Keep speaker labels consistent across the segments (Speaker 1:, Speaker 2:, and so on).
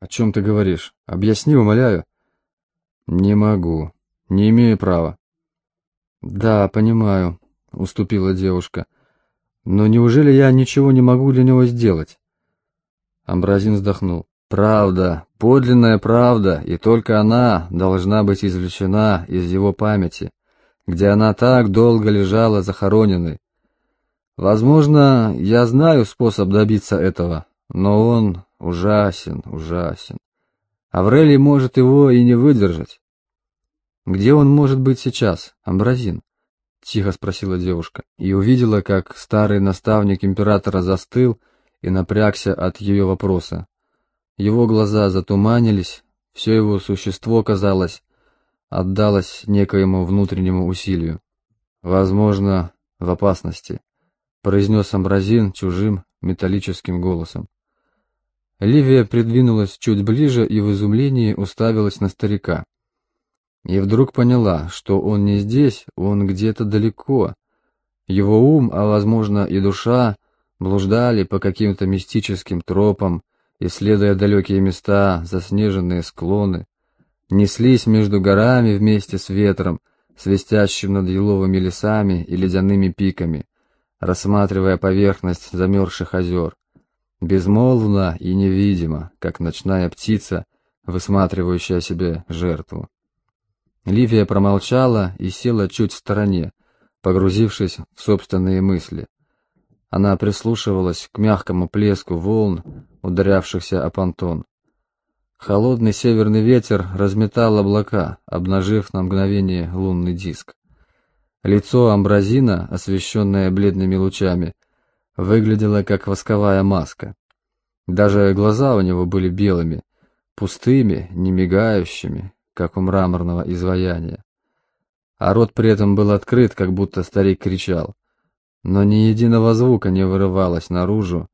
Speaker 1: «О чем ты говоришь? Объясни, умоляю». «Не могу. Не имею права». «Да, понимаю», — уступила девушка. «Но неужели я ничего не могу для него сделать?» Амбразин вздохнул. «Правда, подлинная правда, и только она должна быть извлечена из его памяти, где она так долго лежала захороненной. Возможно, я знаю способ добиться этого, но он ужасен, ужасен. Аврелий может его и не выдержать. «Где он может быть сейчас, Амбразин?» — тихо спросила девушка, и увидела, как старый наставник императора застыл и напрягся от ее вопроса. Его глаза затуманились, все его существо, казалось, отдалось некоему внутреннему усилию. «Возможно, в опасности», — произнес Амбразин чужим металлическим голосом. Ливия придвинулась чуть ближе и в изумлении уставилась на старика. И вдруг поняла, что он не здесь, он где-то далеко. Его ум, а возможно и душа, блуждали по каким-то мистическим тропам, исследуя далекие места, заснеженные склоны, неслись между горами вместе с ветром, свистящим над еловыми лесами и ледяными пиками, рассматривая поверхность замерзших озер, безмолвно и невидимо, как ночная птица, высматривающая себе жертву. Ливия промолчала и села чуть в стороне, погрузившись в собственные мысли. Она прислушивалась к мягкому плеску волн, ударявшихся о понтон. Холодный северный ветер разметал облака, обнажив на мгновение лунный диск. Лицо Амбразина, освещенное бледными лучами, выглядело как восковая маска. Даже глаза у него были белыми, пустыми, не мигающими, как у мраморного изваяния. А рот при этом был открыт, как будто старик кричал. Но ни единого звука не вырывалось наружу,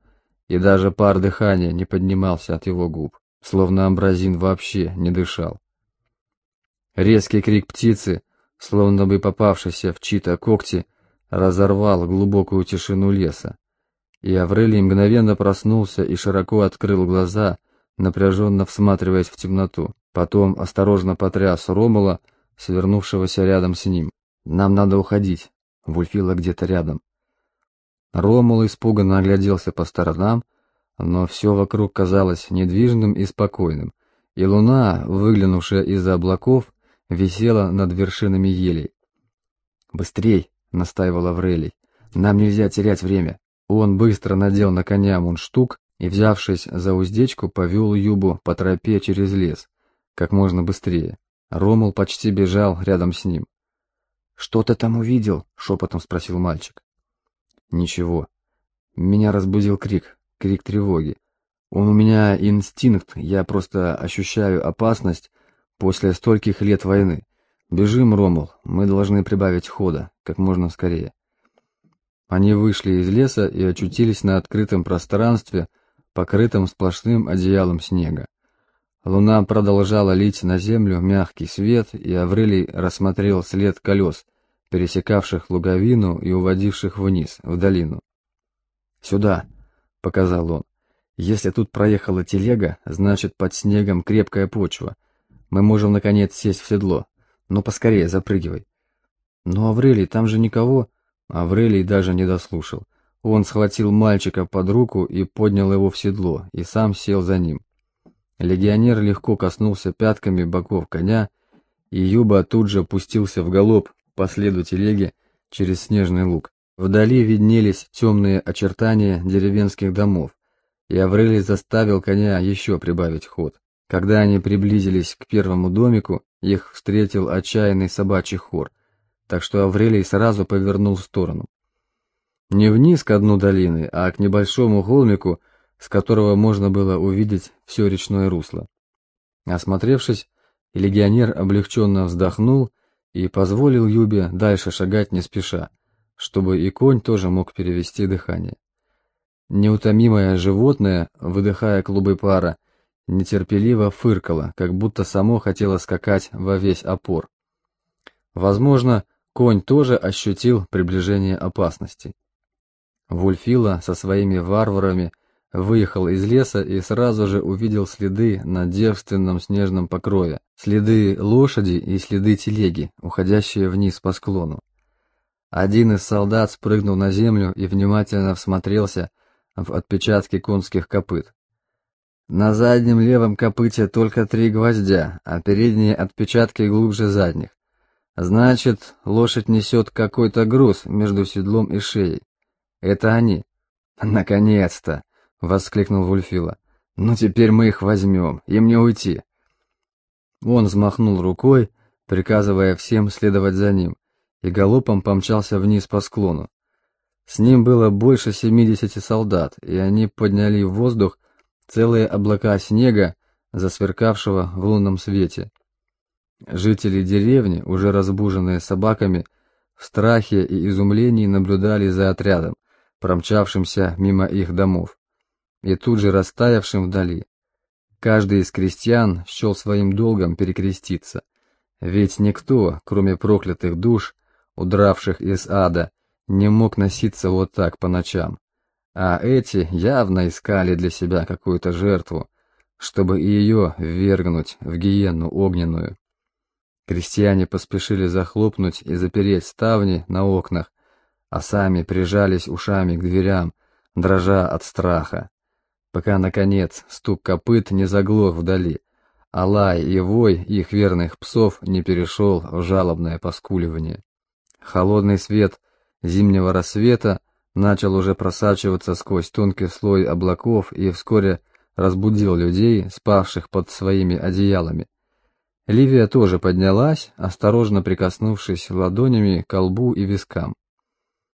Speaker 1: и даже пар дыхания не поднимался от его губ словно амбразин вообще не дышал. Резкий крик птицы, словно бы попавшийся в чьи-то когти, разорвал глубокую тишину леса. И Аврелий мгновенно проснулся и широко открыл глаза, напряженно всматриваясь в темноту. Потом осторожно потряс Ромула, свернувшегося рядом с ним. «Нам надо уходить. Вульфила где-то рядом». Ромул испуганно огляделся по сторонам, но все вокруг казалось недвижным и спокойным, и луна, выглянувшая из-за облаков, висела над вершинами елей. «Быстрей!» — настаивал Аврелий. «Нам нельзя терять время!» Он быстро надел на коня мундштук и, взявшись за уздечку, повел Юбу по тропе через лес, как можно быстрее. Ромул почти бежал рядом с ним. «Что ты там увидел?» — шепотом спросил мальчик. «Ничего. Меня разбудил крик крик тревоги. Он у меня инстинкт, я просто ощущаю опасность после стольких лет войны. Бежим, Ромул, мы должны прибавить хода, как можно скорее. Они вышли из леса и очутились на открытом пространстве, покрытом сплошным одеялом снега. Луна продолжала лить на землю мягкий свет, и Аврелий рассмотрел след колес, пересекавших луговину и уводивших вниз, в долину. «Сюда!» показал он. Если тут проехала телега, значит под снегом крепкая почва. Мы можем наконец сесть в седло. Ну поскорее, запрыгивай. Но Аврелий, там же никого. Аврелий даже не дослушал. Он схватил мальчика под руку и поднял его в седло, и сам сел за ним. Легионер легко коснулся пятками боков коня, и Юба тут же опустился в галоп по следу телеги через снежный луг. Вдали виднелись темные очертания деревенских домов, и Аврелий заставил коня еще прибавить ход. Когда они приблизились к первому домику, их встретил отчаянный собачий хор, так что Аврелий сразу повернул в сторону. Не вниз к дну долины, а к небольшому холмику, с которого можно было увидеть все речное русло. Осмотревшись, легионер облегченно вздохнул и позволил Юбе дальше шагать не спеша, чтобы и конь тоже мог перевести дыхание. Неутомимое животное, выдыхая клубы пара, нетерпеливо фыркало, как будто само хотело скакать во весь опор. Возможно, конь тоже ощутил приближение опасности. Вульфила со своими варварами выехал из леса и сразу же увидел следы на девственном снежном покрове, следы лошади и следы телеги, уходящие вниз по склону. Один из солдат спрыгнул на землю и внимательно всмотрелся в отпечатки конских копыт. На заднем левом копыте только три гвоздя, а передние отпечатки глубже задних. Значит, лошадь несет какой-то груз между седлом и шеей. Это они. Наконец-то! воскликнул Вульфила. Ну теперь мы их возьмем, им не уйти. Он взмахнул рукой, приказывая всем следовать за ним, и галопом помчался вниз по склону. С ним было больше семидесяти солдат, и они подняли в воздух целые облака снега, засверкавшего в лунном свете. Жители деревни, уже разбуженные собаками, в страхе и изумлении наблюдали за отрядом, промчавшимся мимо их домов, и тут же растаявшим вдали. Каждый из крестьян счел своим долгом перекреститься, ведь никто, кроме проклятых душ, удравших из ада, не мог носиться вот так по ночам. А эти явно искали для себя какую-то жертву, чтобы и ее ввергнуть в гиенну огненную. Крестьяне поспешили захлопнуть и запереть ставни на окнах, а сами прижались ушами к дверям, дрожа от страха, пока, наконец, стук копыт не заглох вдали, а лай и вой их верных псов не перешел в жалобное поскуливание. Холодный свет зимнего рассвета начал уже просачиваться сквозь тонкий слой облаков и вскоре разбудил людей, спавших под своими одеялами. Ливия тоже поднялась, осторожно прикоснувшись ладонями к лбу и вискам.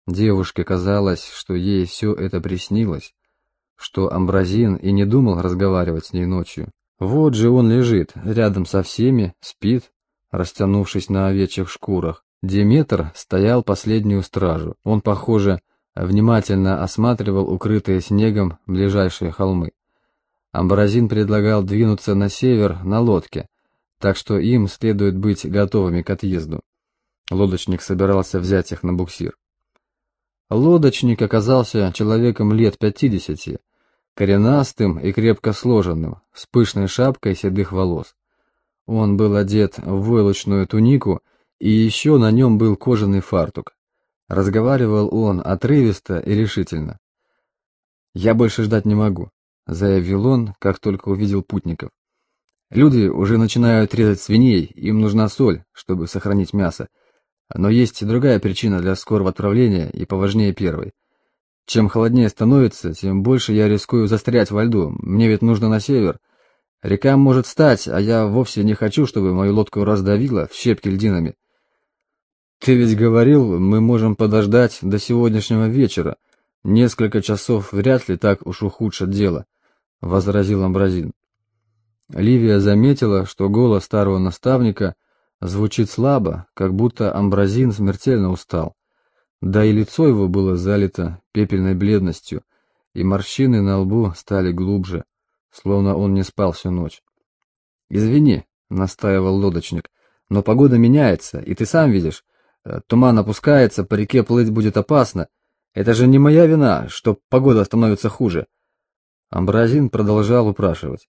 Speaker 1: Девушке казалось, что ей все это приснилось, что Амбразин и не думал разговаривать с ней ночью. Вот же он лежит, рядом со всеми, спит, растянувшись на овечьих шкурах. Деметр стоял последнюю стражу. Он, похоже, внимательно осматривал укрытые снегом ближайшие холмы. Амбразин предлагал двинуться на север на лодке, так что им следует быть готовыми к отъезду. Лодочник собирался взять их на буксир. Лодочник оказался человеком лет пятидесяти, коренастым и крепко сложенным, с пышной шапкой седых волос. Он был одет в войлочную тунику, и еще на нем был кожаный фартук. Разговаривал он отрывисто и решительно. «Я больше ждать не могу», — заявил он, как только увидел путников. Люди уже начинают резать свиней, им нужна соль, чтобы сохранить мясо. Но есть другая причина для скорого отправления, и поважнее первой. Чем холоднее становится, тем больше я рискую застрять во льду. Мне ведь нужно на север. Река может стать, а я вовсе не хочу, чтобы мою лодку раздавило в щепки льдинами. Ты ведь говорил, мы можем подождать до сегодняшнего вечера. Несколько часов вряд ли так уж ухудшат дело, — возразил Амбразин. Ливия заметила, что голос старого наставника звучит слабо, как будто Амбразин смертельно устал. Да и лицо его было залито пепельной бледностью, и морщины на лбу стали глубже, словно он не спал всю ночь. «Извини», — настаивал лодочник, — «но погода меняется, и ты сам видишь, э, туман опускается, по реке плыть будет опасно. Это же не моя вина, что погода становится хуже». Амбразин продолжал упрашивать.